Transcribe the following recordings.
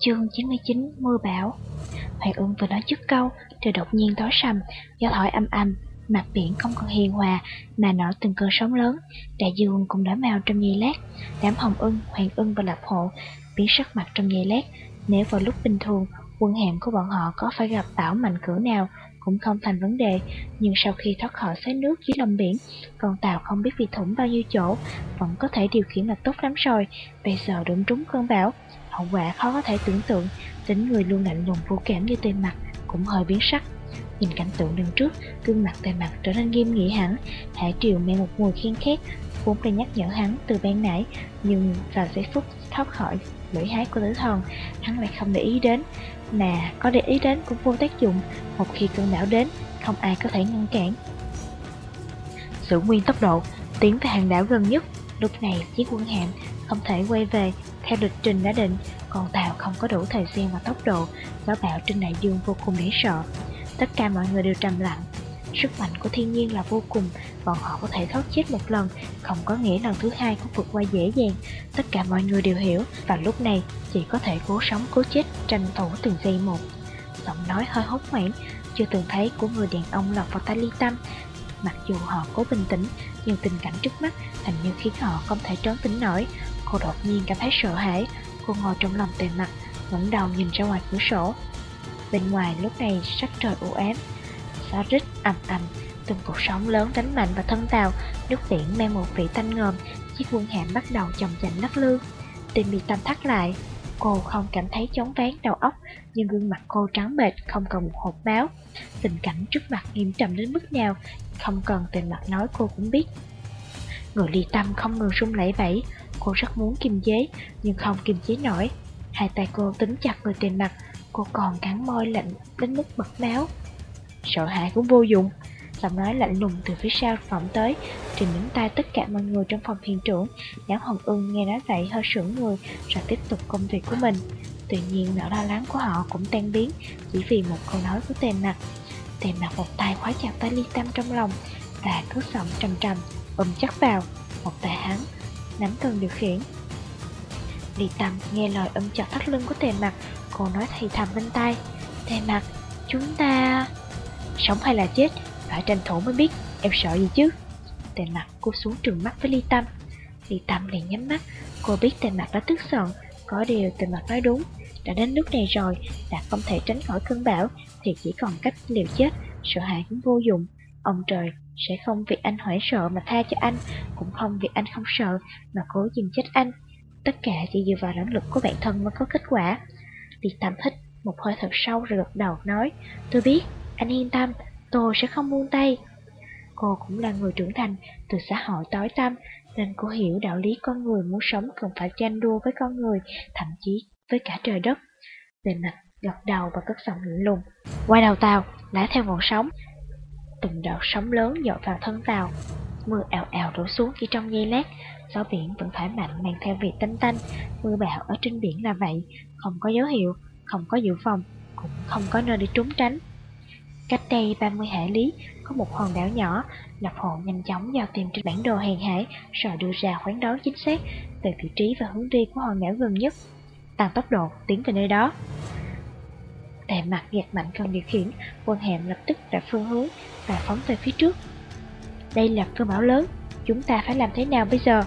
Chương 99 Mưa bão. Hoàng ưng vừa nói trước câu, trời đột nhiên tối sầm, gió thổi âm âm, mặt biển không còn hiền hòa mà nổi từng cơn sóng lớn. Đại dương cũng đã màu trong giây lát, đám hồng ưng, hoàng ưng và lập hộ biến sắc mặt trong giây lát. Nếu vào lúc bình thường, quân hạm của bọn họ có phải gặp bão mạnh cỡ nào cũng không thành vấn đề, nhưng sau khi thoát khỏi xoáy nước dưới lòng biển, con tàu không biết bị thủng bao nhiêu chỗ, vẫn có thể điều khiển là tốt lắm rồi, bây giờ đụng trúng cơn bão, hậu quả khó có thể tưởng tượng, tính người luôn lạnh lùng vô cảm như tên mặt cũng hơi biến sắc. Nhìn cảnh tượng đằng trước, gương mặt tên mặt trở nên nghiêm nghị hẳn, Hải Triều mang một mùi khen khét, vốn đã nhắc nhở hắn từ ban nãy, nhưng vào giây phút thoát khỏi lưỡi hái của tử thần, hắn lại không để ý đến. Mà có để ý đến cũng vô tác dụng, một khi cơn bão đến, không ai có thể ngăn cản. Giữ nguyên tốc độ, tiến về hàng đảo gần nhất, lúc này chiếc quân hạm không thể quay về theo lịch trình đã định, con tàu không có đủ thời gian và tốc độ, gió bão trên đại dương vô cùng đáng sợ. Tất cả mọi người đều trầm lặng. Sức mạnh của thiên nhiên là vô cùng, bọn họ có thể thoát chết một lần, không có nghĩa lần thứ hai cũng vượt qua dễ dàng. Tất cả mọi người đều hiểu, và lúc này chỉ có thể cố sống cố chết, tranh thủ từng giây một. Giọng nói hơi hốt hoảng, chưa từng thấy của người đàn ông lọt vào tay ly tâm. Mặc dù họ cố bình tĩnh, nhưng tình cảnh trước mắt hình như khiến họ không thể trấn tĩnh nổi. Cô đột nhiên cảm thấy sợ hãi, cô ngồi trong lòng tề mặt, ngẩng đầu nhìn ra ngoài cửa sổ. Bên ngoài lúc này sắc trời u ám, gió rít ầm ầm, từng cột sóng lớn đánh mạnh vào thân tàu, nước biển mang một vị tanh ngòm, chiếc quân hạm bắt đầu chồng chành lắc lư. Tim bị tâm thắt lại, cô không cảm thấy chóng ván đầu óc, nhưng gương mặt cô trắng bệch không còn một hột máu. Tình cảnh trước mặt nghiêm trọng đến mức nào, không cần tên mặt nói cô cũng biết. Người ly tâm không ngừng rung lẩy bẩy, cô rất muốn kiềm chế, nhưng không kiềm chế nổi. Hai tay cô tính chặt người tiền mặt, cô còn cắn môi lạnh đến mức bật máu. Sợ hãi cũng vô dụng. Giọng nói lạnh lùng từ phía sau vọng tới, trình những tay tất cả mọi người trong phòng thiền trưởng. Đám hồng ưng nghe nói vậy hơi sững người, rồi tiếp tục công việc của mình. Tuy nhiên nỗi lo lắng của họ cũng tan biến chỉ vì một câu nói của tên mặt. Tên mặt một tay khóa chặt tay ly tâm trong lòng và cứ giọng trầm trầm, ôm chắc vào, một tay hắn, nắm cần điều khiển. Ly tâm nghe lời ôm chặt thắt lưng của Tề mặt, cô nói thì thầm bên tay. Tề mặt, chúng ta... Sống hay là chết, phải tranh thủ mới biết, em sợ gì chứ? Tề mặt cô xuống trường mắt với Ly Tâm. Ly Tâm liền nhắm mắt, cô biết Tề mặt đã tức giận, có điều Tề mặt nói đúng. Đã đến nước này rồi, đã không thể tránh khỏi cơn bão, thì chỉ còn cách liều chết, sợ hãi cũng vô dụng. Ông trời sẽ không vì anh hoảng sợ mà tha cho anh, cũng không vì anh không sợ mà cố dìm chết anh. Tất cả chỉ dựa vào nỗ lực của bản thân mới có kết quả. Liệt Tâm hít một hơi thật sâu rồi gật đầu nói, tôi biết, anh yên tâm, tôi sẽ không buông tay. Cô cũng là người trưởng thành từ xã hội tối tăm, nên cô hiểu đạo lý con người muốn sống cần phải tranh đua với con người, thậm chí với cả trời đất. Về mặt gật đầu và cất giọng lạnh lùng. Quay đầu tàu, lá theo ngọn sóng. Từng đợt sóng lớn dội vào thân tàu. Mưa ào ào đổ xuống chỉ trong giây lát, gió biển vẫn phải mạnh mang theo vị tanh tanh. Mưa bão ở trên biển là vậy, không có dấu hiệu, không có dự phòng, cũng không có nơi để trốn tránh. Cách đây 30 hải lý, có một hòn đảo nhỏ, Lập Hộ nhanh chóng vào tìm trên bản đồ hàng hải, rồi đưa ra khoán đoán chính xác về vị trí và hướng đi của hòn đảo gần nhất. Tăng tốc độ, tiến về nơi đó. Đại mặt nhạt mạnh cần điều khiển, quân hạm lập tức đã phương hướng và phóng về phía trước. Đây là cơn bão lớn, chúng ta phải làm thế nào bây giờ?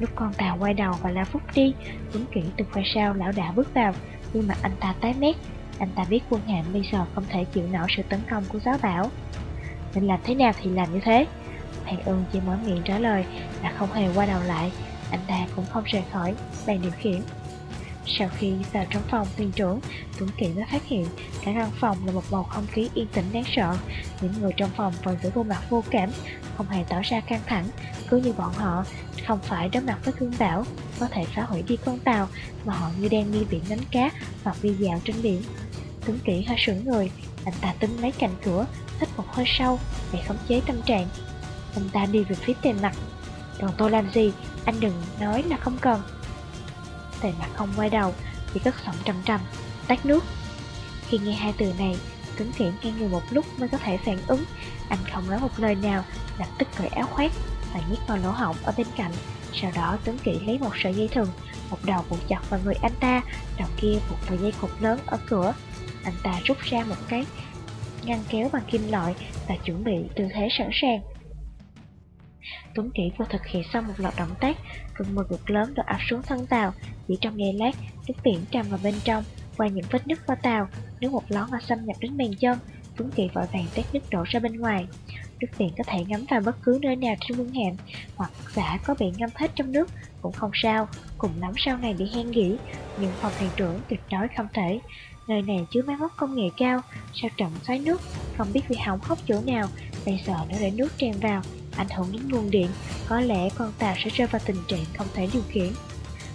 Lúc con tàu quay đầu và la phút đi, Tuấn kỹ từ khoai sau lão đảo bước vào, gương mặt anh ta tái mét, anh ta biết quân hạm bây giờ không thể chịu nổi sự tấn công của gió bão. Nên làm thế nào thì làm như thế. Hoàng ương chỉ mở miệng trả lời là không hề qua đầu lại, anh ta cũng không rời khỏi bàn điều khiển. Sau khi vào trong phòng thuyền trưởng, Tuấn Kỵ mới phát hiện cả căn phòng là một bầu không khí yên tĩnh đáng sợ. Những người trong phòng vẫn giữ khuôn mặt vô cảm, không hề tỏ ra căng thẳng, cứ như bọn họ không phải đối mặt với cơn bão, có thể phá hủy đi con tàu, mà họ như đang đi biển đánh cá hoặc đi dạo trên biển. Tuấn Kỵ hơi sững người, anh ta tính lấy cạnh cửa, hít một hơi sâu để khống chế tâm trạng. Anh ta đi về phía tiền mặt. Còn tôi làm gì, anh đừng nói là không cần. Tề mặt không quay đầu, chỉ cất giọng trầm trầm, tắt nước. Khi nghe hai từ này, Tuấn Kiển ngay người một lúc mới có thể phản ứng. Anh không nói một lời nào, lập tức cởi áo khoác và nhét vào lỗ hỏng ở bên cạnh. Sau đó Tuấn Kỵ lấy một sợi dây thừng, một đầu buộc chặt vào người anh ta, đầu kia buộc vào dây cột lớn ở cửa. Anh ta rút ra một cái ngăn kéo bằng kim loại và chuẩn bị tư thế sẵn sàng. Tuấn Kỷ vừa thực hiện xong một loạt động tác, cơn mưa cực lớn được áp xuống thân tàu. Chỉ trong giây lát, nước biển tràn vào bên trong, qua những vết nứt vào tàu, nước một lón đã xâm nhập đến bàn chân. Tuấn Kỵ vội vàng tét nước đổ ra bên ngoài. Nước biển có thể ngắm vào bất cứ nơi nào trên mương hạm, hoặc giả có bị ngâm hết trong nước, cũng không sao, cùng lắm sau này bị hen nghỉ, nhưng phòng thuyền trưởng tuyệt đối không thể. Nơi này chứa máy móc công nghệ cao, sao trọng xoáy nước, không biết bị hỏng hóc chỗ nào, bây giờ nó để nước tràn vào, ảnh hưởng đến nguồn điện, có lẽ con tàu sẽ rơi vào tình trạng không thể điều khiển.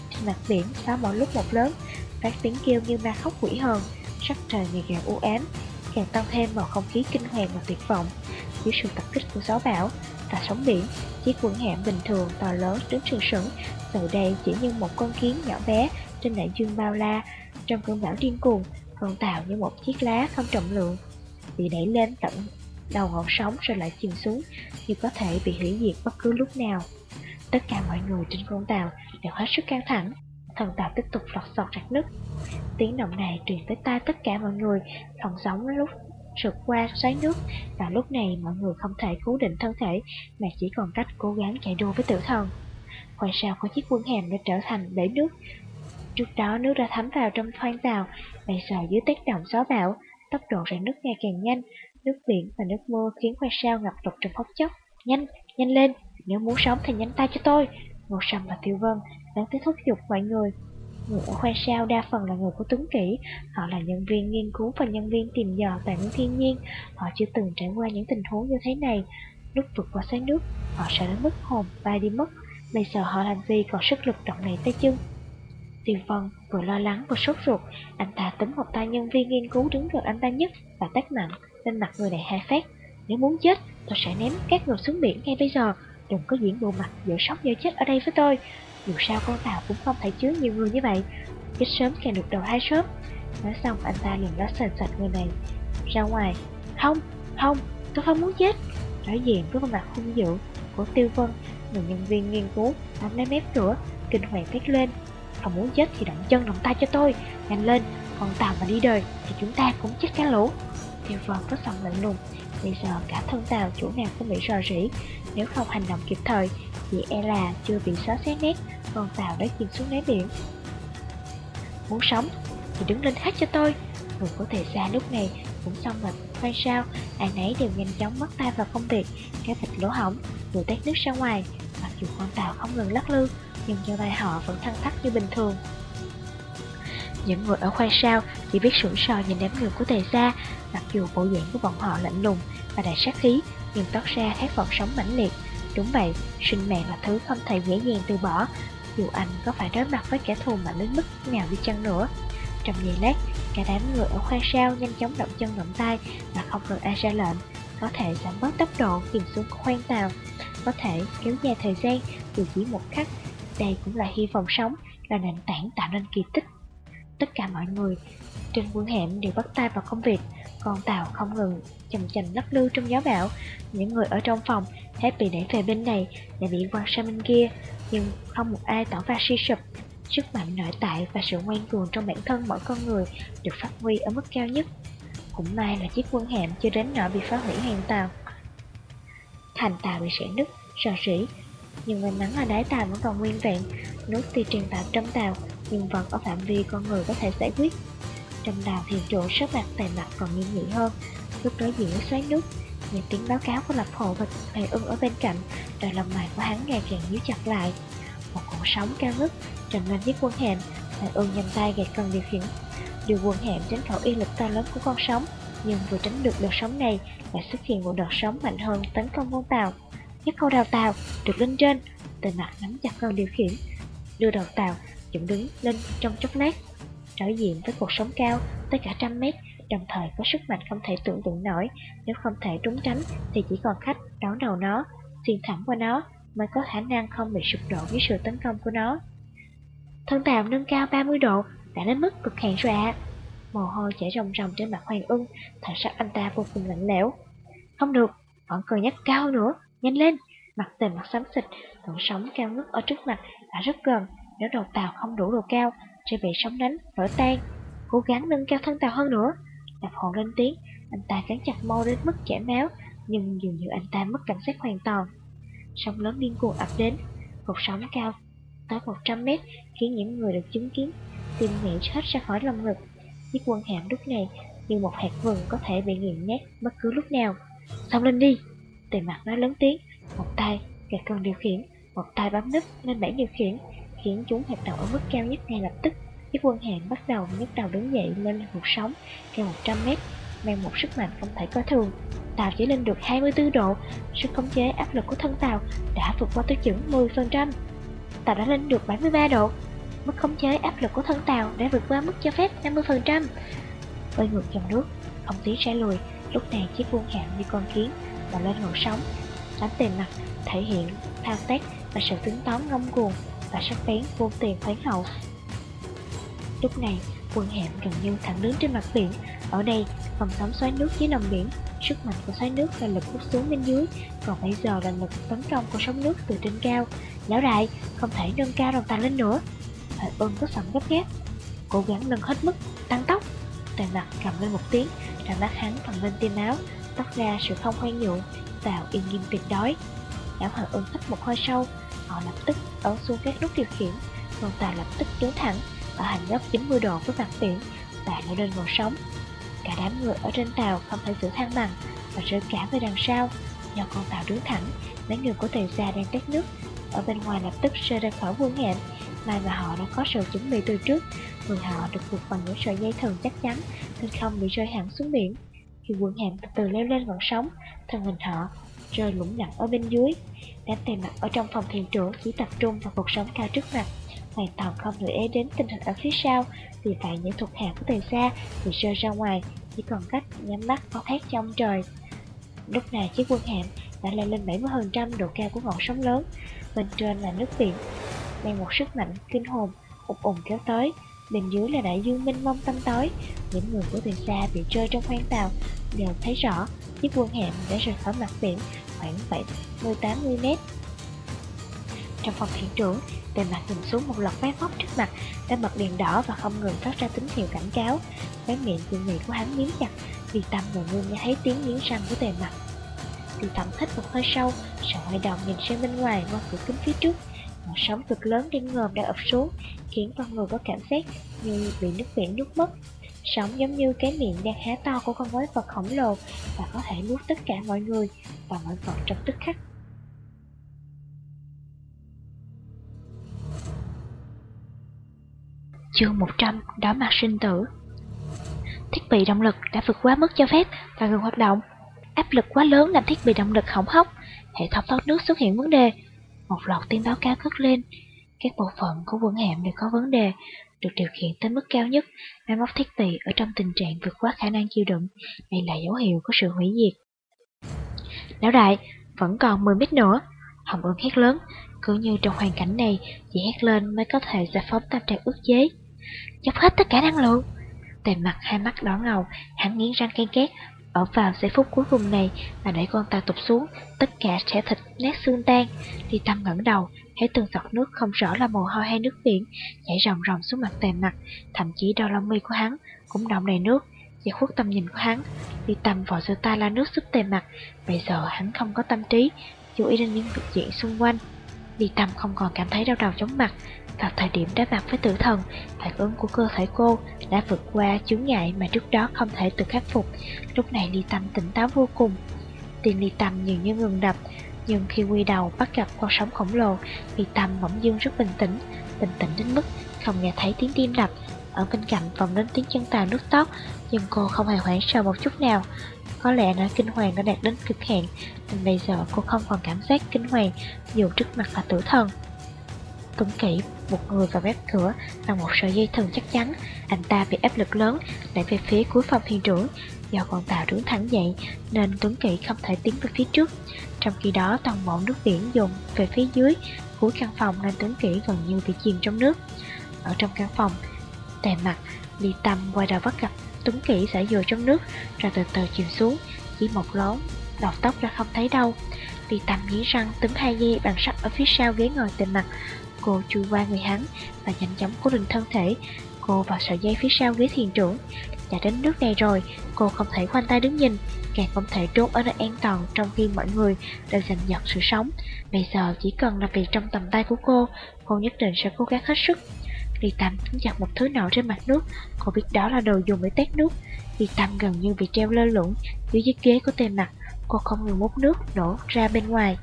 Trên mặt biển, phá mỗi lúc một lớn, phát tiếng kêu như ma khóc quỷ hơn sắc trời ngày càng u ám, càng tăng thêm vào không khí kinh hoàng và tuyệt vọng. Dưới sự tập kích của gió bão và sóng biển, chiếc quần hạm bình thường to lớn đứng sừng sững, từ đây chỉ như một con kiến nhỏ bé trên đại dương bao la. Trong cơn bão điên cuồng, con tàu như một chiếc lá không trọng lượng, bị đẩy lên tận đầu ngọn sóng rồi lại chìm xuống, như có thể bị hủy diệt bất cứ lúc nào. Tất cả mọi người trên con tàu đều hết sức căng thẳng, thần tàu tiếp tục lọt sọt rạc nứt. Tiếng động này truyền tới tai tất cả mọi người, không sóng lúc sượt qua xoáy nước, và lúc này mọi người không thể cố định thân thể, mà chỉ còn cách cố gắng chạy đua với tử thần. Ngoài sao có chiếc quân hàm đã trở thành bể nước. Trước đó nước đã thấm vào trong khoang tàu, bây giờ dưới tác động gió bão, tốc độ rạn nước ngày càng nhanh, nước biển và nước mưa khiến khoai sao ngập lụt trong khóc chốc. Nhanh, nhanh lên, nếu muốn sống thì nhanh tay cho tôi. Ngô Sâm và Tiêu Vân đang tới thúc giục mọi người. Người ở khoai sao đa phần là người của Tuấn Kỷ, họ là nhân viên nghiên cứu và nhân viên tìm dò tài nguyên thiên nhiên. Họ chưa từng trải qua những tình huống như thế này. Lúc vượt qua xoáy nước, họ sợ đến mất hồn, bay đi mất. Bây giờ họ làm gì còn sức lực động này tay chân. Tiêu Vân vừa lo lắng vừa sốt ruột, anh ta tính một tay nhân viên nghiên cứu đứng gần anh ta nhất và tách mạnh lên mặt người này hai phát. Nếu muốn chết, tôi sẽ ném các người xuống biển ngay bây giờ. Đừng có diễn bộ mặt dở sống dở chết ở đây với tôi. Dù sao con tàu cũng không thể chứa nhiều người như vậy. Chết sớm càng được đầu hai sớm. Nói xong anh ta liền nói sền sạch người này ra ngoài. Không, không, tôi không muốn chết. Đối diện với con mặt hung dữ của Tiêu Vân, người nhân viên nghiên cứu nắm lấy mép cửa, kinh hoàng thét lên. Không muốn chết thì động chân động tay cho tôi, nhanh lên, con tàu mà đi đời thì chúng ta cũng chết cả lũ. Tiêu Vân có giọng lạnh lùng, bây giờ cả thân tàu chủ nào cũng bị rò rỉ, nếu không hành động kịp thời, chị e là chưa bị xóa xé nét, con tàu đã chìm xuống đáy biển. Muốn sống thì đứng lên hát cho tôi. Người có thể xa lúc này cũng xong rồi khoan sao, ai nấy đều nhanh chóng mất tay vào công việc, kéo thịt lỗ hỏng, vừa tét nước ra ngoài. Mặc dù con tàu không ngừng lắc lư, nhưng cho tay họ vẫn thăng thắt như bình thường. Những người ở khoang sau chỉ biết sững sờ nhìn đám người của tề gia, mặc dù bộ dạng của bọn họ lạnh lùng và đầy sát khí, nhưng tỏ ra khát vọng sống mãnh liệt. Đúng vậy, sinh mạng là thứ không thể dễ dàng từ bỏ, dù anh có phải đối mặt với kẻ thù mạnh đến mức nào đi chăng nữa. Trong giây lát, cả đám người ở khoang sau nhanh chóng động chân động tay và không cần ai ra lệnh, có thể giảm bớt tốc độ tìm xuống khoang tàu, có thể kéo dài thời gian dù chỉ một khắc. Đây cũng là hy vọng sống, là nền tảng tạo nên kỳ tích. Tất cả mọi người trên quân hẻm đều bắt tay vào công việc, con tàu không ngừng chầm chành lắc lư trong gió bão. Những người ở trong phòng hết bị đẩy về bên này lại bị quăng sang bên kia, nhưng không một ai tỏ ra suy sụp. Sức mạnh nội tại và sự ngoan cường trong bản thân mỗi con người được phát huy ở mức cao nhất. Cũng may là chiếc quân hạm chưa đến nỗi bị phá hủy hoàn toàn. Thành tàu bị sẻ nứt, rò rỉ, nhưng may nắng ở đáy tàu vẫn còn nguyên vẹn, nước tuy truyền vào trong tàu nhưng vẫn ở phạm vi con người có thể giải quyết. Trong tàu thì chỗ sắc mặt tề mặt còn nghiêm nghị hơn, lúc đối diện với xoáy nước, những tiếng báo cáo của lập hộ và thầy ưng ở bên cạnh, đôi lòng mày của hắn ngày càng nhíu chặt lại. Một cột sóng cao ngất trình lên với quân hạm Thầy ưng nhầm tay gạt cần điều khiển Điều quân hạm tránh khỏi uy lực to lớn của con sóng Nhưng vừa tránh được đợt sóng này Lại xuất hiện một đợt sóng mạnh hơn tấn công con tàu nhấc câu đào tàu được lên trên tề mặt nắm chặt cần điều khiển. Đưa đầu tàu dựng đứng lên trong chốc lát Đối diện với cuộc sống cao tới cả trăm mét Đồng thời có sức mạnh không thể tưởng tượng nổi. Nếu không thể trốn tránh Thì chỉ còn khách đón đầu nó Xuyên thẳng qua nó Mới có khả năng không bị sụp đổ dưới sự tấn công của nó. Thân tàu nâng cao 30 độ Đã đến mức cực hạn rồi ạ. Mồ hôi chảy ròng ròng trên mặt Hoàng ưng Thật sắc anh ta vô cùng lạnh lẽo. Không được, vẫn cần nhắc cao nữa. Nhanh lên, mặt tình mặt xám xịt Tận sóng cao ngất ở trước mặt đã rất gần Nếu đầu tàu không đủ độ cao Sẽ bị sóng đánh, vỡ tan. Cố gắng nâng cao thân tàu hơn nữa. Đập hồn lên tiếng Anh ta cắn chặt môi đến mức chảy máu Nhưng dường như anh ta mất cảnh giác hoàn toàn. Sóng lớn điên cuồng ập đến Cột sóng cao tới 100 mét Khiến những người được chứng kiến Tim nghỉ hết ra khỏi lòng ngực. Chiếc quân hạm lúc này như một hạt vừng có thể bị nghiền nát bất cứ lúc nào. Xong lên đi! Tề mặt nói lớn tiếng Một tay gạt cần điều khiển Một tay bấm nút lên bảng điều khiển Khiến chúng hoạt động ở mức cao nhất ngay lập tức Chiếc quân hạng bắt đầu nhấc đầu đứng dậy lên một sóng cao 100 mét mang một sức mạnh không thể coi thường. Tàu chỉ lên được 24 độ, sức khống chế áp lực của thân tàu đã vượt qua tiêu chuẩn 10%. Tàu đã lên được 73 độ, mức khống chế áp lực của thân tàu đã vượt qua mức cho phép 50%. Bơi ngược dòng nước, không tí sẽ lùi, lúc này chiếc quân hạm như con kiến mà lên ngọn sóng. Đánh tiền mặt à, thể hiện thao tác và sự tính toán ngông cuồng và sắc bén vô tiền khoáng hậu. Lúc này, quân hẻm gần như thẳng đứng trên mặt biển. Ở đây, phần sóng xoáy nước dưới lòng biển, sức mạnh của xoáy nước là lực hút xuống bên dưới, còn bây giờ là lực tấn công của sóng nước từ trên cao. Lão đại, không thể nâng cao đầu tàu lên nữa. Hệ ơn có sẵn gấp gáp, cố gắng nâng hết mức, tăng tốc. Tề mặt cầm lên một tiếng, ra mắt hắn phần lên tim áo, toát ra sự không khoan nhượng, tạo yên nghiêm tuyệt đối. Lão Hoàng ưng hít một hơi sâu, họ lập tức ấn xuống các nút điều khiển, con tàu lập tức đứng thẳng, ở hành góc 90 độ với mặt biển và nổi lên một sóng. Cả đám người ở trên tàu không thể giữ thăng bằng và rơi cả về đằng sau. Do con tàu đứng thẳng, mấy người của tề gia đang tét nước ở bên ngoài lập tức rơi ra khỏi vương hẹn. May mà họ đã có sự chuẩn bị từ trước, người họ được buộc bằng những sợi dây thừng chắc chắn nên không bị rơi hẳn xuống biển. Khi quân hạm từ leo lên ngọn sóng, thân hình họ rơi lũng lặng ở bên dưới. Đám tề mặt ở trong phòng thiền trưởng chỉ tập trung vào cuộc sống cao trước mặt hoàn toàn không để ý đến tình hình ở phía sau. Vì vậy những thuộc hạ của tề xa bị rơi ra ngoài chỉ còn cách nhắm mắt có thét trong trời. Lúc này chiếc quân hạm đã lên lên 70% độ cao của ngọn sóng lớn. Bên trên là nước biển mang một sức mạnh kinh hồn ục ùng kéo tới bên dưới là đại dương mênh mông tăm tối. Những người của thuyền xa bị rơi trong khoang tàu. Đều thấy rõ, chiếc quân hạm đã rời khỏi mặt biển khoảng 70-80 mét. Trong phòng hiện trưởng, Bề mặt nhìn xuống một loạt máy móc trước mặt, Đã bật đèn đỏ và không ngừng phát ra tín hiệu cảnh cáo. Cái miệng cường nghị của hắn miếng chặt, Vì tâm và ngưng nghe thấy tiếng miếng răng của tề mặt. Vì tâm thích một hơi sâu, Sợ ngoại đồng nhìn sang bên ngoài qua cửa kính phía trước. Một sóng cực lớn đen ngòm đã ập xuống Khiến con người có cảm giác như bị nước biển nuốt mất Sóng giống như cái miệng đang há to của con quái vật khổng lồ Và có thể nuốt tất cả mọi người và mọi vật trong tức khắc Chương 100 Đó mặt sinh tử Thiết bị động lực đã vượt quá mức cho phép và ngừng hoạt động. Áp lực quá lớn làm thiết bị động lực hỏng hóc, hệ thống thoát nước xuất hiện vấn đề. Một loạt tiếng báo cáo cất lên. Các bộ phận của quân hạm đều có vấn đề, được điều khiển tới mức cao nhất, máy móc thiết bị ở trong tình trạng vượt quá khả năng chịu đựng. Đây là dấu hiệu của sự hủy diệt. Lão đại, vẫn còn 10 mét nữa. Hồng ương hét lớn, cứ như trong hoàn cảnh này, chỉ hét lên mới có thể giải phóng tâm trạng ức chế dốc hết tất cả năng lượng. Tề mặt hai mắt đỏ ngầu, hắn nghiến răng ken két. Ở vào giây phút cuối cùng này mà để con ta tụt xuống, tất cả sẽ thịt nát xương tan. Đi tâm ngẩng đầu, thấy từng giọt nước không rõ là mồ hôi hay nước biển chảy ròng ròng xuống mặt tề mặt, thậm chí đôi lông mi của hắn cũng động đầy nước, che khuất tầm nhìn của hắn. Đi tâm vội giơ tay la nước giúp tề mặt, bây giờ hắn không có tâm trí, chú ý đến những việc diện xung quanh. Ly tâm không còn cảm thấy đau đầu chóng mặt, vào thời điểm đối mặt với tử thần, phản ứng của cơ thể cô đã vượt qua chướng ngại mà trước đó không thể tự khắc phục. Lúc này Ly Tâm tỉnh táo vô cùng. Tim Ly Tâm dường như ngừng đập, Nhưng khi quy đầu bắt gặp con sóng khổng lồ, Ly Tâm bỗng dưng rất bình tĩnh, bình tĩnh đến mức không nghe thấy tiếng tim đập. Ở bên cạnh vòng đến tiếng chân tàu nước tóc, nhưng cô không hề hoảng sợ một chút nào. Có lẽ nỗi kinh hoàng đã đạt đến cực hạn, nên bây giờ cô không còn cảm giác kinh hoàng dù trước mặt là tử thần. Tuấn Kỷ, một người vào mép cửa là một sợi dây thừng chắc chắn, anh ta bị áp lực lớn đẩy về phía cuối phòng thiên trưởng. Do con tàu đứng thẳng dậy nên Tuấn Kỷ không thể tiến về phía trước. Trong khi đó toàn bộ nước biển dùng về phía dưới cuối căn phòng nên Tuấn Kỷ gần như bị chìm trong nước. Ở trong căn phòng, tề mặt, Ly Tâm quay đầu bắt gặp Tuấn kỹ xả dừa trong nước rồi từ từ chìm xuống, chỉ một lón, đầu tóc ra không thấy đâu. Ly Tâm nghĩ răng túm hai dây bằng sắt ở phía sau ghế ngồi tề mặt, Cô chui qua người hắn và nhanh chóng cố định thân thể. Cô vào sợi dây phía sau ghế thiền trưởng. Đã đến nước này rồi, cô không thể khoanh tay đứng nhìn, càng không thể trốn ở nơi an toàn trong khi mọi người đều giành giật sự sống. Bây giờ chỉ cần là việc trong tầm tay của cô, cô nhất định sẽ cố gắng hết sức. Ly Tâm đứng chặt một thứ nọ trên mặt nước, cô biết đó là đồ dùng để tét nước. Ly Tâm gần như bị treo lơ lửng dưới chiếc ghế của tề mặt, cô không ngừng múc nước đổ ra bên ngoài.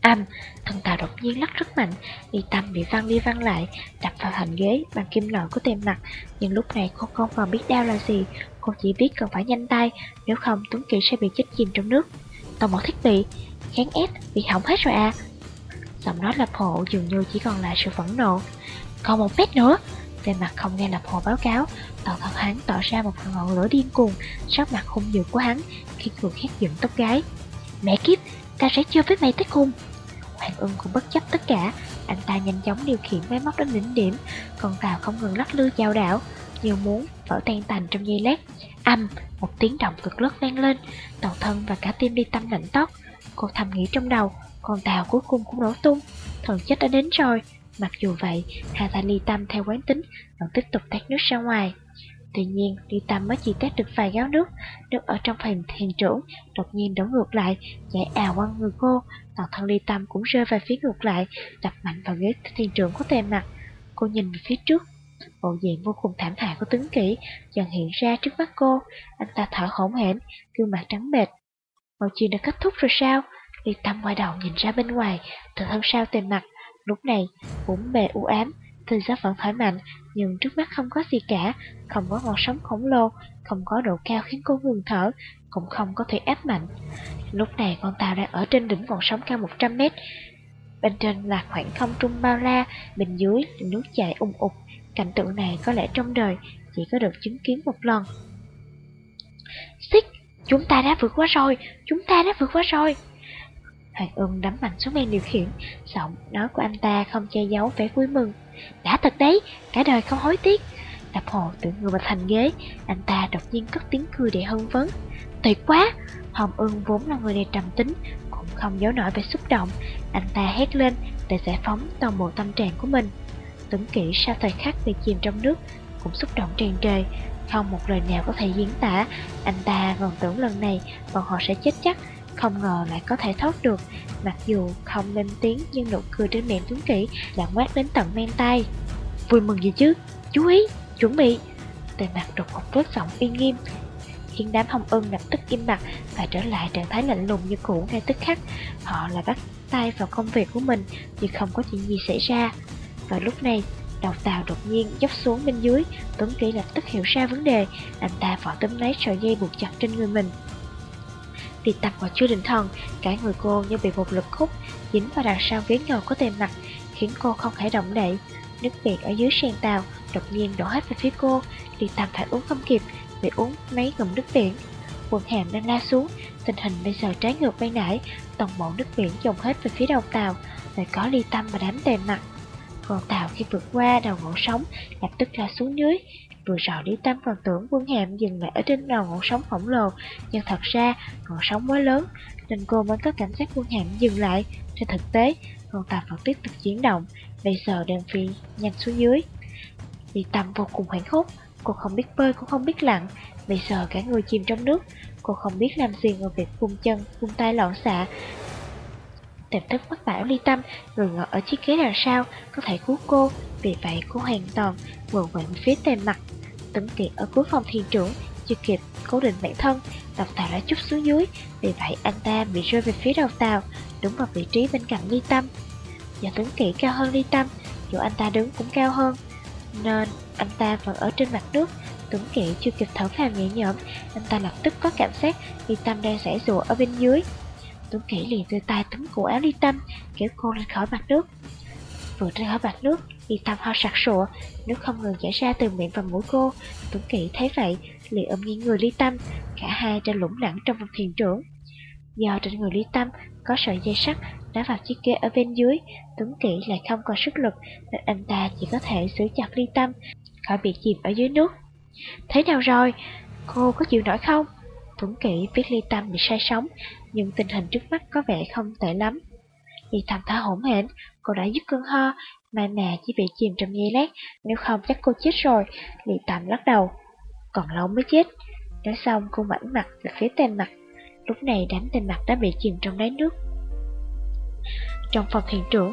Âm, thân tàu đột nhiên lắc rất mạnh, đi tâm bị văng đi văng lại, đập vào thành ghế bằng kim loại của tên mặt. Nhưng lúc này cô không còn biết đau là gì, cô chỉ biết cần phải nhanh tay, nếu không Tuấn Kỳ sẽ bị chết chìm trong nước. Toàn bộ thiết bị, kháng ép, bị hỏng hết rồi à. Giọng nói lập hộ dường như chỉ còn lại sự phẫn nộ. Còn một mét nữa, Tên mặt không nghe lập hồ báo cáo, toàn thân hắn tỏ ra một ngọn lửa điên cuồng, sắc mặt hung dữ của hắn khi người khác dựng tóc gái. Mẹ kiếp, ta sẽ chơi với mày tới cùng. Hoàng ưng cũng bất chấp tất cả Anh ta nhanh chóng điều khiển máy móc đến đỉnh điểm còn tàu không ngừng lắc lư chao đảo Như muốn vỡ tan tành trong giây lát. Âm, một tiếng động cực lớn vang lên Toàn thân và cả tim đi tâm lạnh tóc. Cô thầm nghĩ trong đầu Con tàu cuối cùng cũng nổ tung. Thần chết đã đến rồi. Mặc dù vậy, Hà Tha Ly Tâm theo quán tính vẫn tiếp tục tát nước ra ngoài. Tuy nhiên, Ly Tâm mới chỉ tát được vài gáo nước, nước ở trong phòng thiền trưởng đột nhiên đổ ngược lại, chảy ào qua người cô, toàn thân Ly Tâm cũng rơi về phía ngược lại, đập mạnh vào ghế thiền trưởng có tề mặt. Cô nhìn về phía trước, bộ dạng vô cùng thảm hại của tướng kỹ dần hiện ra trước mắt cô, anh ta thở hổn hển, gương mặt trắng bệch. Mọi chuyện đã kết thúc rồi sao? Ly Tâm quay đầu nhìn ra bên ngoài, từ thân sau tề mặt, lúc này bốn bề u ám, Thư giác vẫn thở mạnh, nhưng trước mắt không có gì cả, không có ngọn sóng khổng lồ, không có độ cao khiến cô ngừng thở, cũng không có thể áp mạnh. Lúc này con tàu đang ở trên đỉnh ngọn sóng cao 100 mét. Bên trên là khoảng không trung bao la, bên dưới là nước chảy ung ục. Cảnh tượng này có lẽ trong đời chỉ có được chứng kiến một lần. Xích, chúng ta đã vượt qua rồi, chúng ta đã vượt qua rồi. Hoàng ưng đấm mạnh xuống men điều khiển, giọng nói của anh ta không che giấu vẻ vui mừng. Đã thật đấy, cả đời không hối tiếc. Lập hồ tự người vào thành ghế, anh ta đột nhiên cất tiếng cười để hân vấn. Tuyệt quá! Hồng ưng vốn là người đầy trầm tính, cũng không giấu nổi về xúc động. Anh ta hét lên để giải phóng toàn bộ tâm trạng của mình. Tuấn kỹ sau thời khắc bị chìm trong nước, cũng xúc động tràn trề. Không một lời nào có thể diễn tả, anh ta còn tưởng lần này bọn họ sẽ chết chắc, không ngờ lại có thể thoát được Mặc dù không lên tiếng nhưng nụ cười trên miệng Tuấn Kỷ đã quát đến tận men tay Vui mừng gì chứ Chú ý Chuẩn bị Tề mặt đột ngột rớt giọng uy nghiêm khiến đám hồng ưng lập tức im mặt và trở lại trạng thái lạnh lùng như cũ ngay tức khắc. Họ là bắt tay vào công việc của mình nhưng không có chuyện gì xảy ra. Và lúc này, đầu tàu đột nhiên dốc xuống bên dưới, Tuấn Kỷ lập tức hiểu ra vấn đề, anh ta vỏ tấm lấy sợi dây buộc chặt trên người mình. Đi tập vào chưa định thần, cả người cô như bị một lực khúc dính vào đằng sau ghế ngồi có tề mặt, khiến cô không thể động đậy. Nước biển ở dưới sàn tàu đột nhiên đổ hết về phía cô, đi tập phải uống không kịp, bị uống mấy ngụm nước biển. Quần hàm đang la xuống, tình hình bây giờ trái ngược bên nãy, toàn bộ nước biển dồn hết về phía đầu tàu, lại có ly tâm và đám tề mặt. còn tàu khi vượt qua đầu ngọn sóng lập tức la xuống dưới, Vừa rồi Lý Tâm còn tưởng quân Hàm dừng lại ở trên đầu ngọn sóng khổng lồ, nhưng thật ra ngọn sóng quá lớn, nên cô mới có cảm giác quân Hàm dừng lại. Trên thực tế, con tàu vẫn tiếp tục chuyển động, bây giờ đang phi nhanh xuống dưới. Lý Tâm vô cùng hoảng hốt, cô không biết bơi cũng không biết lặn, bây giờ cả người chìm trong nước, cô không biết làm gì ngoài việc vung chân, vung tay loạn xạ, tìm thức bắt bảo ly tâm, người ngồi ở chiếc ghế đằng sau, có thể cứu cô, vì vậy cô hoàn toàn vượt quẩn phía tề mặt. Tấn Kiệt ở cuối phòng thiền trưởng chưa kịp cố định bản thân, đầu tàu đã chút xuống dưới, vì vậy anh ta bị rơi về phía đầu tàu, đúng vào vị trí bên cạnh ly tâm. Do Tuấn Kỷ cao hơn ly tâm, dù anh ta đứng cũng cao hơn, nên anh ta vẫn ở trên mặt nước. Tuấn Kỵ chưa kịp thở phào nhẹ nhõm, anh ta lập tức có cảm giác ly tâm đang rẽ rùa ở bên dưới. Tuấn Kỵ liền đưa tay túm cổ áo ly tâm, kéo cô lên khỏi mặt nước. Vừa ra khỏi mặt nước, ly tâm ho sặc sụa, nước không ngừng chảy ra từ miệng và mũi cô. Tuấn Kỵ thấy vậy, liền ôm nghiêng người ly tâm, cả hai đang lủng lẳng trong vòng thiền trưởng. Do trên người ly tâm có sợi dây sắt đã vào chiếc ghế ở bên dưới, Tuấn Kỵ lại không còn sức lực nên anh ta chỉ có thể giữ chặt ly tâm khỏi bị chìm ở dưới nước. Thế nào rồi? Cô có chịu nổi không? Tuấn Kỵ biết ly tâm bị say sóng, nhưng tình hình trước mắt có vẻ không tệ lắm. Ly tâm thở hổn hển, cô đã dứt cơn ho, Mai mà chỉ bị chìm trong giây lát, nếu không chắc cô chết rồi. Ly Tạm lắc đầu, còn lâu mới chết. Nói xong cô mảnh mặt về phía tên mặt. Lúc này đám tên mặt đã bị chìm trong đáy nước. Trong phòng thiền trưởng,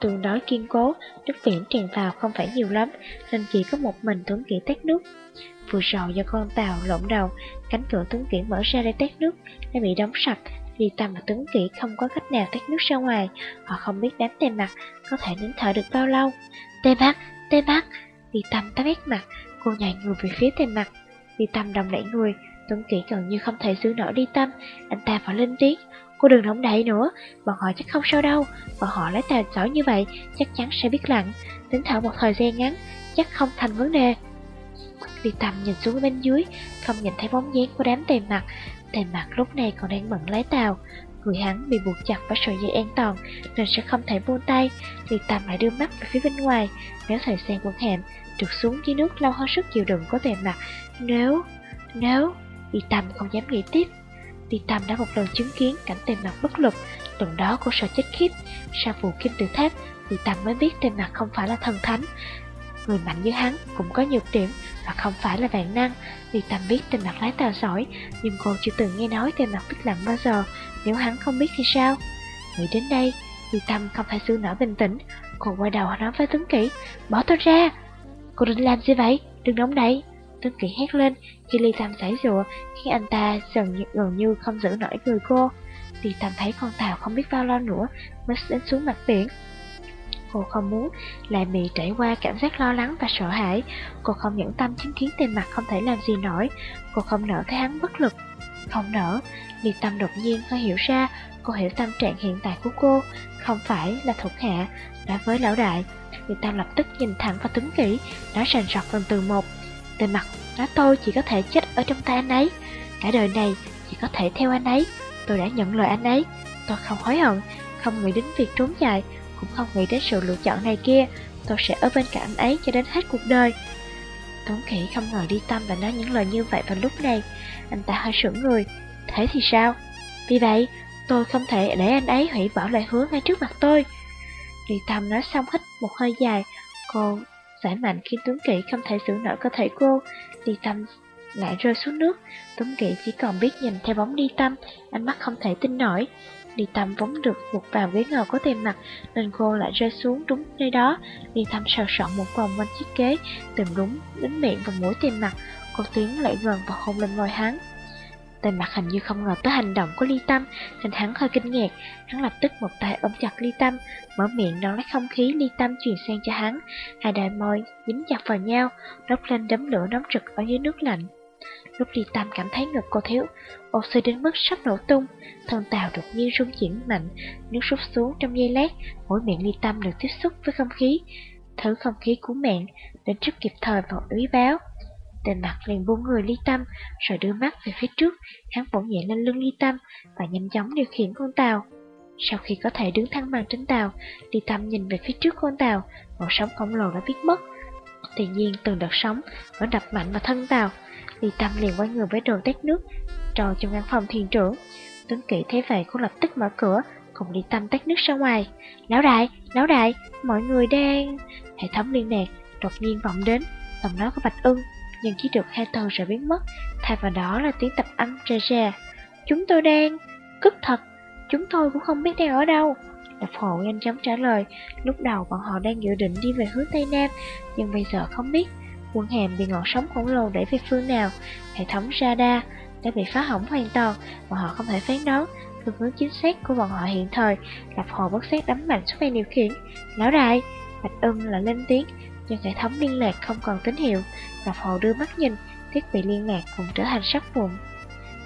tương đối kiên cố, nước biển tràn vào không phải nhiều lắm, nên chỉ có một mình Tuấn kỹ tét nước. Vừa rồi do con tàu lộn đầu, cánh cửa Tuấn kỹ mở ra để tét nước, đã bị đóng sạch, vì Tâm và Tuấn Kỷ không có cách nào thoát nước ra ngoài, họ không biết đám tên mặt có thể nín thở được bao lâu. Tê mặt, tê mặt, Vì Tâm tắt ép mặt, cô nhảy người về phía tên mặt. Vì Tâm đồng đẩy người, Tuấn Kỷ gần như không thể giữ nổi đi Tâm, anh ta phải lên tiếng. Cô đừng động đậy nữa, bọn họ chắc không sao đâu, bọn họ lấy tài giỏi như vậy, chắc chắn sẽ biết lặng, tính thở một thời gian ngắn, chắc không thành vấn đề. Vì Tâm nhìn xuống bên dưới, không nhìn thấy bóng dáng của đám tề mặt, tề mặt lúc này còn đang bận lái tàu. Người hắn bị buộc chặt vào sợi dây an toàn nên sẽ không thể buông tay. Ly Tâm lại đưa mắt về phía bên ngoài, nếu thời gian quân hẻm trượt xuống dưới nước lâu hơn sức chịu đựng của tề mặt. Nếu, nếu, Ly Tâm không dám nghĩ tiếp. Ly Tâm đã một lần chứng kiến cảnh tề mặt bất lực, lần đó cô sợ chết khiếp. Sau vụ kim tự tháp, Ly Tâm mới biết tề mặt không phải là thần thánh. Người mạnh như hắn cũng có nhược điểm và không phải là vạn năng. Vì Tâm biết tên mặt lái tàu giỏi, nhưng cô chưa từng nghe nói tên mặt biết lặng bao giờ. Nếu hắn không biết thì sao? Nghĩ đến đây, Vì Tâm không phải giữ nở bình tĩnh. Cô quay đầu nói với Tuấn Kỷ, bỏ tôi ra. Cô định làm gì vậy? Đừng nóng đẩy. Tuấn Kỷ hét lên khi Ly Tâm giải rùa, khiến anh ta dần gần như không giữ nổi người cô. Ly Tâm thấy con tàu không biết bao lâu nữa mới đến xuống mặt biển. Cô không muốn lại bị trải qua cảm giác lo lắng và sợ hãi. Cô không nhẫn tâm chứng kiến tên mặt không thể làm gì nổi. Cô không nỡ thấy hắn bất lực. Không nỡ, Liệt Tâm đột nhiên hơi hiểu ra, cô hiểu tâm trạng hiện tại của cô, không phải là thuộc hạ, đã với lão đại. Liệt Tâm lập tức nhìn thẳng và tính kỹ nói sành sọt phần từ một. Tên mặt nói tôi chỉ có thể chết ở trong tay anh ấy. Cả đời này chỉ có thể theo anh ấy. Tôi đã nhận lời anh ấy. Tôi không hối hận, không nghĩ đến việc trốn chạy, cũng không nghĩ đến sự lựa chọn này kia. Tôi sẽ ở bên cạnh anh ấy cho đến hết cuộc đời. Tuấn Khỉ không ngờ đi tâm và nói những lời như vậy vào lúc này. Anh ta hơi sững người. Thế thì sao? Vì vậy, tôi không thể để anh ấy hủy bỏ lời hứa ngay trước mặt tôi. Đi tâm nói xong hít một hơi dài. Cô giải mạnh khiến Tuấn Kỵ không thể giữ nổi cơ thể cô. Đi tâm lại rơi xuống nước. Tuấn Kỵ chỉ còn biết nhìn theo bóng đi tâm, ánh mắt không thể tin nổi. Ly tâm vốn được vụt vào ghế ngồi có tiền mặt, nên cô lại rơi xuống đúng nơi đó. Ly tâm sờ soạn một vòng quanh chiếc ghế, tìm đúng đến miệng và mũi tiền mặt. Cô tiến lại gần và hôn lên môi hắn. Tên mặt hình như không ngờ tới hành động của Ly Tâm, nên hắn hơi kinh ngạc. Hắn lập tức một tay ôm chặt Ly Tâm, mở miệng đón lấy không khí Ly Tâm truyền sang cho hắn. Hai đôi môi dính chặt vào nhau, đốt lên đấm lửa nóng rực ở dưới nước lạnh. Lúc đi Tâm cảm thấy ngực cô thiếu, oxy đến mức sắp nổ tung, thân tàu đột nhiên rung chuyển mạnh, nước rút xuống trong giây lát, mỗi miệng Ly Tâm được tiếp xúc với không khí. Thứ không khí của mẹn đến trước kịp thời vào úy báo. Tên mặt liền buông người ly tâm, rồi đưa mắt về phía trước, hắn vỗ nhẹ lên lưng ly tâm và nhanh chóng điều khiển con tàu. Sau khi có thể đứng thăng bằng trên tàu, ly tâm nhìn về phía trước con tàu, một sóng khổng lồ đã biến mất. Tuy nhiên từng đợt sóng vẫn đập mạnh vào thân tàu, ly tâm liền quay người với đồ tét nước, trò trong căn phòng thiền trưởng. Tuấn Kỵ thấy vậy cũng lập tức mở cửa, cùng ly tâm tét nước ra ngoài. Lão đại, lão đại, mọi người đang... Hệ thống liên lạc đột nhiên vọng đến, giọng nói của Bạch Ưng nhưng chỉ được hai từ rồi biến mất, thay vào đó là tiếng tập âm rè rè. Chúng tôi đang... cướp thật, chúng tôi cũng không biết đang ở đâu. Đập hộ nhanh chóng trả lời, lúc đầu bọn họ đang dự định đi về hướng Tây Nam, nhưng bây giờ không biết. Quân hàm bị ngọn sóng khổng lồ đẩy về phương nào, hệ thống radar đã bị phá hỏng hoàn toàn và họ không thể phán đoán phương hướng chính xác của bọn họ hiện thời. Lập hồ bất xét đấm mạnh xuống bàn điều khiển. Lão đại, Bạch ưng là lên tiếng, nhưng hệ thống liên lạc không còn tín hiệu. Lập hồ đưa mắt nhìn, thiết bị liên lạc cũng trở thành sắc vụn.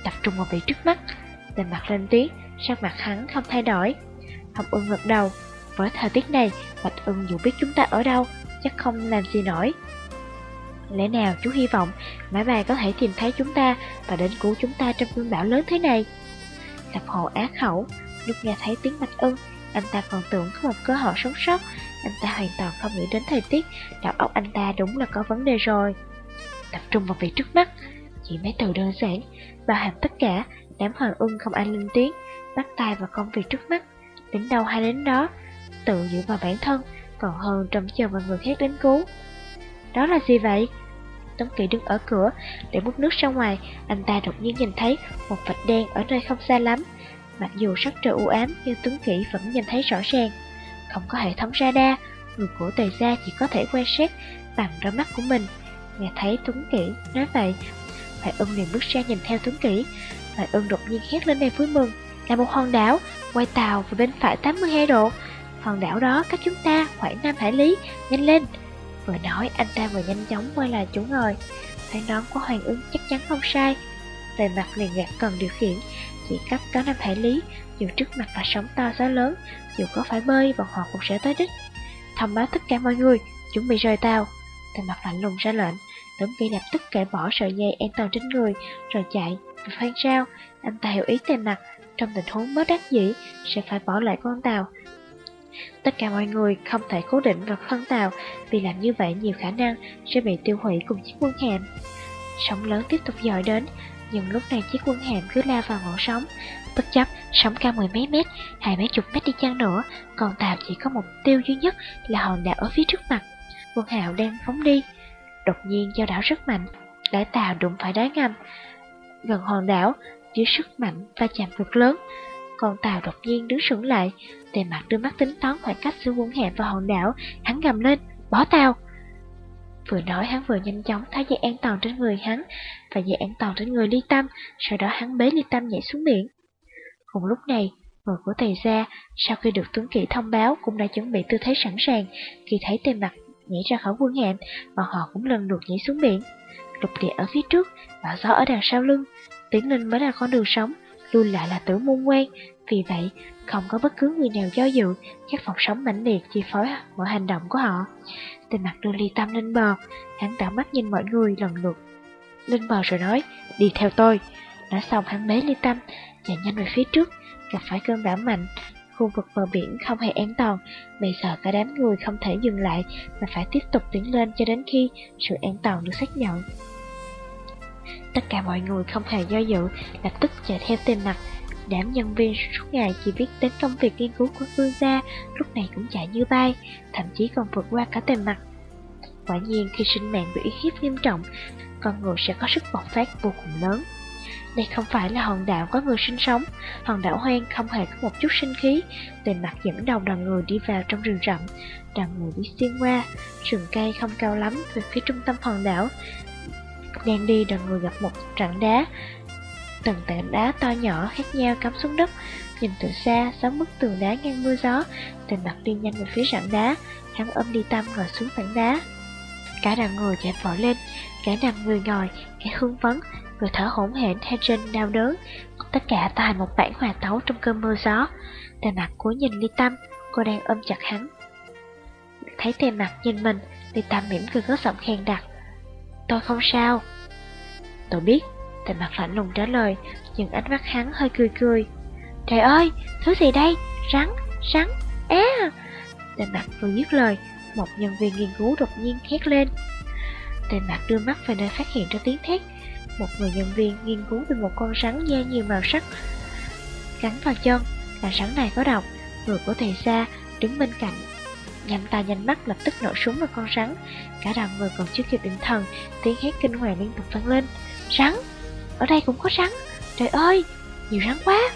Tập trung vào vị trước mắt, tên mặt lên tiếng, sắc mặt hắn không thay đổi. Hồng ưng ngật đầu, với thời tiết này, Bạch ưng dù biết chúng ta ở đâu, chắc không làm gì nổi. Lẽ nào chú hy vọng máy bay có thể tìm thấy chúng ta và đến cứu chúng ta trong cơn bão lớn thế này? Lập hồ á khẩu, lúc nghe thấy tiếng Bạch ưng, anh ta còn tưởng có một cơ hội sống sót. Anh ta hoàn toàn không nghĩ đến thời tiết, đầu óc anh ta đúng là có vấn đề rồi. Tập trung vào việc trước mắt, chỉ mấy từ đơn giản, bao hàm tất cả, đám hoàng ưng không ai lên tiếng, bắt tay vào công việc trước mắt. Đến đâu hay đến đó, tự dựa vào bản thân, còn hơn trông chờ vào người khác đến cứu. Đó là gì vậy? Tống Kỳ đứng ở cửa để múc nước ra ngoài, anh ta đột nhiên nhìn thấy một vạch đen ở nơi không xa lắm. Mặc dù sắc trời u ám nhưng Tuấn Kỷ vẫn nhìn thấy rõ ràng. Không có hệ thống radar, người của tề gia chỉ có thể quan sát bằng đôi mắt của mình. Nghe thấy Tuấn Kỷ nói vậy, Hoài ưng liền bước ra nhìn theo Tuấn Kỷ. Hoài ưng đột nhiên hét lên đầy vui mừng, là một hòn đảo, quay tàu về bên phải 82 độ. Hòn đảo đó cách chúng ta khoảng 5 hải lý, nhanh lên. Vừa nói, anh ta vừa nhanh chóng quay lại chỗ ngồi. Phán đoán của Hoàng ứng chắc chắn không sai. Về mặt liền gạt cần điều khiển, Chỉ cách có năm hải lý. Dù trước mặt là sóng to gió lớn, Dù có phải bơi, bọn họ cũng sẽ tới đích. Thông báo tất cả mọi người, Chuẩn bị rời tàu. Về mặt lạnh lùng ra lệnh, Tống kỳ lập tức cởi bỏ sợi dây an toàn trên người, Rồi chạy. Và phan sao? Anh ta hiểu ý tên mặt. Trong tình huống bất đắc dĩ, Sẽ phải bỏ lại con tàu. Tất cả mọi người không thể cố định vào phân tàu vì làm như vậy nhiều khả năng sẽ bị tiêu hủy cùng chiếc quân hạm Sóng lớn tiếp tục dội đến, nhưng lúc này chiếc quân hạm cứ lao vào ngọn sóng. Bất chấp sóng cao mười mấy mét, hai mấy chục mét đi chăng nữa, còn tàu chỉ có một tiêu duy nhất là hòn đảo ở phía trước mặt. Quân hào đang phóng đi, đột nhiên do đảo rất mạnh, để tàu đụng phải đá ngầm. Gần hòn đảo, dưới sức mạnh va chạm cực lớn, con tàu đột nhiên đứng sững lại, Tề mặt đưa mắt tính toán khoảng cách giữa quân hẹp và hòn đảo, hắn gầm lên, bỏ tàu. Vừa nói hắn vừa nhanh chóng tháo dây an toàn trên người hắn và dây an toàn trên người Ly Tâm, sau đó hắn bế Ly Tâm nhảy xuống biển. Cùng lúc này, người của Tề Gia, sau khi được tướng Kỵ thông báo cũng đã chuẩn bị tư thế sẵn sàng, khi thấy Tề mặt nhảy ra khỏi quân hạm, bọn họ cũng lần lượt nhảy xuống biển. Lục địa ở phía trước, bão gió ở đằng sau lưng, tiến lên mới là con đường sống, lui lại là tử môn quen, vì vậy không có bất cứ người nào do dự, các phòng sống mãnh liệt chi phối mọi hành động của họ. Tên mặt đưa ly tâm lên bờ, hắn đảo mắt nhìn mọi người lần lượt. Lên bờ rồi nói, đi theo tôi. Nói xong hắn bế ly tâm, chạy nhanh về phía trước, gặp phải cơn bão mạnh. Khu vực bờ biển không hề an toàn, bây giờ cả đám người không thể dừng lại mà phải tiếp tục tiến lên cho đến khi sự an toàn được xác nhận. Tất cả mọi người không hề do dự, lập tức chạy theo tên mặt, Đám nhân viên suốt ngày chỉ biết đến công việc nghiên cứu của Phương gia, lúc này cũng chạy như bay, thậm chí còn vượt qua cả tên mặt. Quả nhiên khi sinh mạng bị uy hiếp nghiêm trọng, con người sẽ có sức bộc phát vô cùng lớn. Đây không phải là hòn đảo có người sinh sống, hòn đảo hoang không hề có một chút sinh khí. Tên mặt dẫn đầu đoàn người đi vào trong rừng rậm, đoàn người đi xuyên qua, rừng cây không cao lắm về phía trung tâm hòn đảo. Đang đi đoàn người gặp một trận đá, Từng tảng đá to nhỏ khác nhau cắm xuống đất. Nhìn từ xa, sáu bức tường đá ngang mưa gió. Tên mặt đi nhanh về phía rặng đá Hắn ôm đi tâm ngồi xuống tảng đá. Cả đoàn người chạy vội lên Cả nằm người ngồi, kẻ hưng phấn Người thở hổn hển hay trên đau đớn. Tất cả thành một bản hòa tấu trong cơn mưa gió. Tên mặt cúi nhìn Ly Tâm Cô đang ôm chặt hắn. Thấy tên mặt nhìn mình Ly Tâm mỉm cười có giọng khen đặc. Tôi không sao Tôi biết Tề mặt lạnh lùng trả lời, nhưng ánh mắt hắn hơi cười cười. Trời ơi, thứ gì đây? Rắn, rắn, é. À. Tên mặt vừa dứt lời, một nhân viên nghiên cứu đột nhiên hét lên. Tề mặt đưa mắt về nơi phát hiện ra tiếng thét. Một người nhân viên nghiên cứu về một con rắn da nhiều màu sắc. Gắn vào chân, là rắn này có độc. Người của thầy xa đứng bên cạnh nhanh tay nhanh mắt lập tức nổ súng vào con rắn. Cả đoàn người còn chưa kịp định thần tiếng hét kinh hoàng liên tục vang lên. Rắn! Ở đây cũng có rắn! Trời ơi, nhiều rắn quá!